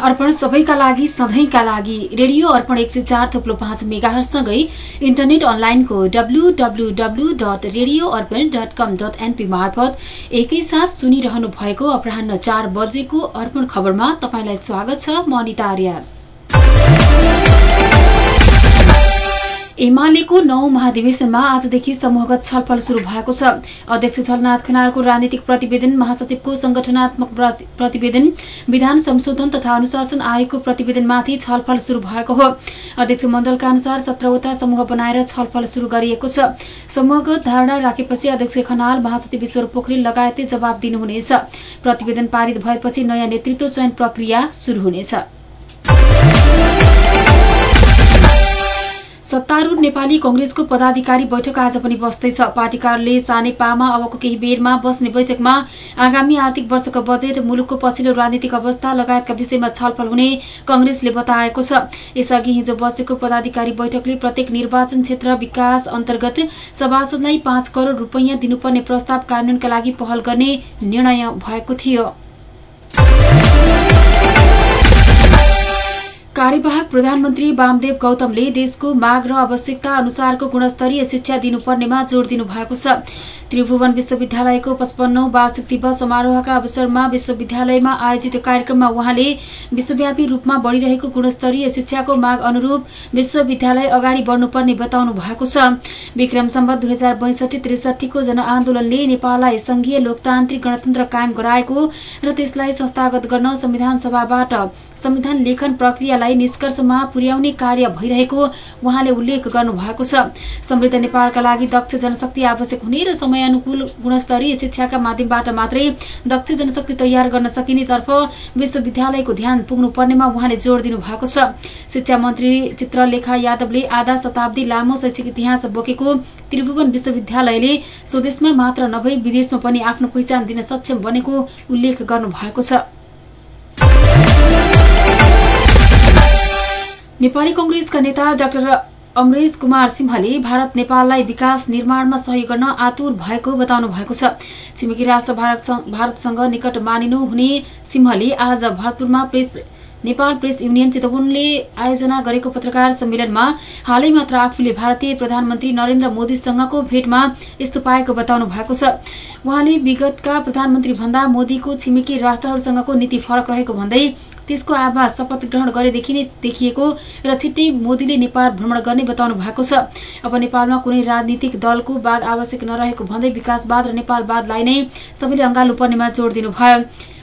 अर्पण सबैका लागि सधैँका लागि रेडियो अर्पण एक सय चार थुप्लो पाँच मेगाहरूसँगै इन्टरनेट अनलाइनको डब्लूडब्लूडब्लू dot radio Arpan dot com dot np मार्फत एकैसाथ सुनिरहनु भएको अपराह चार बजेको अर्पण खबरमा तपाईँलाई स्वागत छ। म अनिता आर्या। एमालेको नौ महाधिवेशनमा आजदेखि समूहगत छलफल शुरू भएको छ। अध्यक्ष झलनाथ खनालको राजनीतिक प्रतिवेदन महासचिवको संगठनात्मक प्रतिवेदन विधान संशोधन तथा अनुशासन आयोगको प्रतिवेदनमाथि छलफल शुरू भएको हो। अध्यक्ष मण्डलका अनुसार सत्रवटा समूह बनाएर छलफल शुरू गरिएको छ। समूहगत धारणा राखेपछि अध्यक्ष खनाल महासचिव ईश्वर पोखरेल लगायतले जवाब दिनुहुनेछ। प्रतिवेदन पारित भएपछि नयाँ नेतृत्व चयन प्रक्रिया शुरू हुनेछ। सत्तारूढ़ नेपाली कंग्रेसको पदाधिकारी बैठक आज पनि बस्दैछ। पार्टी कार्यालय सानेपामा अबको केही बेरमा बस्ने बैठकमा आगामी आर्थिक वर्षको बजेट मुलुकको पछिल्लो राजनीतिक अवस्था लगायतका विषयमा छलफल हुने कंग्रेसले बताएको छ। यसअघि हिजो बसेको पदाधिकारी बैठकले प्रत्येक निर्वाचन क्षेत्र विकास अन्तर्गत सभासदलाई पाँच करोड़ रूपियाँ दिनुपर्ने प्रस्ताव कार्यान्वयनका लागि पहल गर्ने निर्णय भएको थियो। कार्यवाहक प्रधानमन्त्री वामदेव गौतमले देशको माग र आवश्यकता अनुसारको गुणस्तरीय शिक्षा दिनुपर्नेमा जोड़ दिनु भएको छ। त्रिभुवन विश्वविद्यालयको पचपन्नौ वार्षिक दिवस समारोहका अवसरमा विश्वविद्यालयमा आयोजित कार्यक्रममा उहाँले विश्वव्यापी रूपमा बढ़िरहेको गुणस्तरीय शिक्षाको माग अनुरूप विश्वविद्यालय अगाडि बढ़नुपर्ने बताउनु भएको छ। विक्रम सम्बत दुई हजार बैसठी त्रिसठीको जनआन्दोलनले नेपाललाई संघीय लोकतान्त्रिक गणतन्त्र कायम गराएको र त्यसलाई संस्थागत गर्न संविधान सभाबाट संविधान लेखन प्रक्रियालाई निष्कर्षमा पुर्याउने कार्य भइरहेको उहाँले उल्लेख गर्नु भएको छ। समृद्ध नेपालका लागि दक्ष जनशक्ति आवश्यक हुने र समय समयानुकूल गुणस्तरीय शिक्षाका माध्यमबाट मात्रै दक्ष जनशक्ति तयार गर्न सकिने तर्फ विश्वविद्यालयको ध्यान पुग्नु पर्नेमा उहाँले जोड़ दिनु भएको छ। शिक्षा मन्त्री चित्रलेखा यादवले आधा शताब्दी लामो शैक्षिक इतिहास बोकेको त्रिभुवन विश्वविद्यालयले स्वदेशमा मात्र नभई विदेशमा पनि आफ्नो पहिचान दिन सक्षम बनेको उल्लेख गर्नु भएको छ। नेपाली कंग्रेसका नेता डाक्टर अमरेश कुमार सिंहले भारत नेपाललाई विकास निर्माणमा सहयोग गर्न आतुर भएको बताउनु भएको छ। छिमेकी राष्ट्र भारतसँग निकट मानिनु हुने सिंहले आज भरतपुरमा प्रेस नेपाल प्रेस युनियन चितवनले आयोजना गरेको पत्रकार सम्मेलनमा हालै मात्र आफूले भारतीय प्रधानमन्त्री नरेन्द्र मोदीसँगको भेटमा यस्तो पाएको बताउनु भएको छ। उहाँले विगतका प्रधानमन्त्री भन्दा मोदीको छिमेकी राष्ट्रहरूसँगको नीति फरक रहेको भन्दै त्यसको आभास शपथ ग्रहण गरेदेखि नै देखिएको र छिट्टै मोदीले नेपाल भ्रमण गर्ने बताउनु भएको छ। अब नेपालमा कुनै राजनीतिक दलको वाद आवश्यक नरहेको भन्दै विकासवाद र नेपालवादलाई नै सबैले अँगाल्नु पर्नेमा जोड़ दिनुभयो।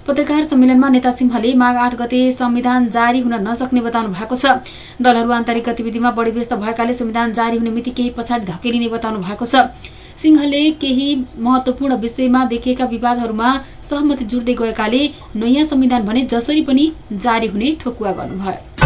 पत्रकार सम्मेलनमा नेता सिंहले माघ आठ गते संविधान जारी हुन नसक्ने बताउनु भएको छ। दलहरू आन्तरिक गतिविधिमा बढ़ी व्यस्त भएकाले संविधान जारी हुने मिति केही पछाडि धकेलिने बताउनु भएको छ। सिंहले केही महत्वपूर्ण विषयमा देखिएका विवादहरूमा सहमति जुट्दै गएकाले नयाँ संविधान भने जसरी पनि जारी हुने ठोकुवा गर्नुभयो।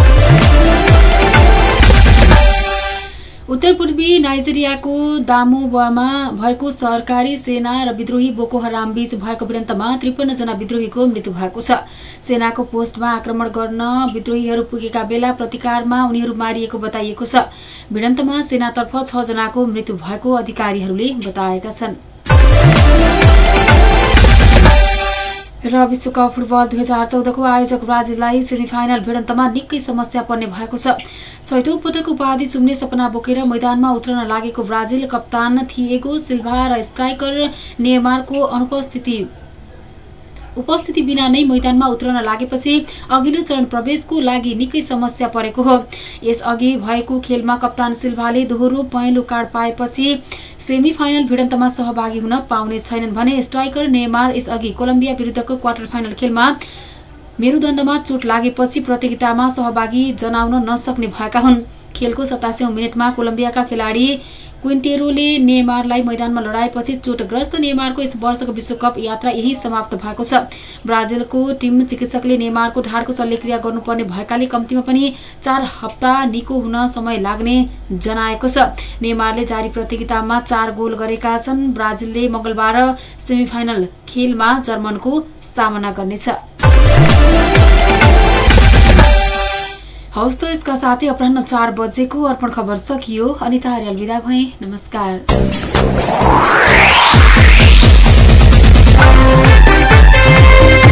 उत्तर पूर्वी नाइजेरियाको दामोबामा भएको सरकारी सेना र विद्रोही बोको हराम बीच भएको भिडन्तमा त्रिपन्न जना विद्रोहीको मृत्यु भएको छ। सेनाको पोस्टमा आक्रमण गर्न विद्रोहीहरू पुगेका बेला प्रतिकारमा उनीहरू मारिएको बताइएको छ। भिडन्तमा सेनातर्फ छ जनाको मृत्यु भएको अधिकारीहरूले बताएका छन्। र विश्वकप फुटबल दुई हजार चौधको आयोजक ब्राजिललाई सेमी फाइनल भिडन्तमा निकै समस्या पर्ने भएको छ। छैटौं पटक उपाधि चुम्ने सपना बोकेर मैदानमा उत्रन लागेको ब्राजिल कप्तान थिएगो सिल्भा र स्ट्राइकर नेमारको अनुपस्थिति। उपस्थिति बिना नै मैदानमा उत्रन लागेपछि अघिल्लो चरण प्रवेशको लागि निकै समस्या परेको हो। यसअघि भएको खेलमा कप्तान सिल्भाले दोहोरो पहेँलो कार्ड पाएपछि सेमी फाइनल भिडन्तमा सहभागी हुन पाउने छैनन् भने स्ट्राइकर नेमार यसअघि कोलम्बिया विरूद्धको क्वार्टर फाइनल खेलमा मेरुदण्डमा चोट लागेपछि प्रतियोगितामा सहभागी जनाउन नसक्ने भएका हुन्। खेलको सतासी मिनटमा कोलम्बियाका खेलाड़ी क्विन्टेरोले नेमारलाई मैदानमा लडाएपछि चोटग्रस्त नेमारको यस वर्षको विश्वकप यात्रा यही समाप्त भएको छ। ब्राजिलको टिम चिकित्सकले नेमारको ढाडको शल्यक्रिया गर्नुपर्ने भएकाले कम्तीमा पनि चार हप्ता निको हुन समय लाग्ने जनाएको छ। नेमारले जारी प्रतियोगितामा चार गोल गरेका छन्। ब्राजिलले मंगलबार सेमिफाइनल खेलमा जर्मनको सामना गर्नेछ। हवस् त यसका साथै अपराह चार बजेको अर्पण खबर सकियो। अनिता आर्याल विदा भए। नमस्कार।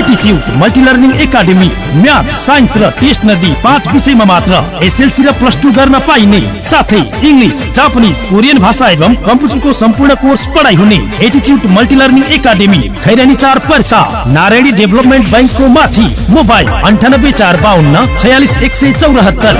एटिच्युड multi learning academy math science र टेस्ट नदी पाँच विषयमा मात्र एसएलसी र प्लस टू गर्न पाइने। साथै इङ्ग्लिस जापानिज कोरियन भाषा एवं कम्प्युटरको सम्पूर्ण कोर्स पढाइ हुने एटिच्युट मल्टी लर्निङ एकाडेमी खैरानी चार पर्सा, नारायणी डेभलपमेन्ट ब्याङ्कको माथि मोबाइल अन्ठानब्बे चार बाहन्न छयालिस एक सय चौरात्तर।